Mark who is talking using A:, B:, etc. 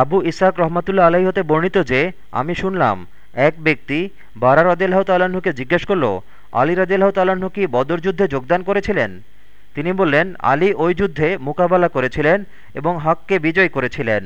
A: আবু ইসাক রহমতুল্লা আলাই হতে বর্ণিত যে, আমি শুনলাম, এক ব্যক্তি বারা রদেলাহ তাল্লাহ্নকে জিজ্ঞেস করল, আলী রদেলাহ তাল্লাহ্ন কি বদর যুদ্ধে যোগদান করেছিলেন? তিনি বললেন, আলী ওই যুদ্ধে মোকাবেলা করেছিলেন এবং হককে বিজয় করেছিলেন।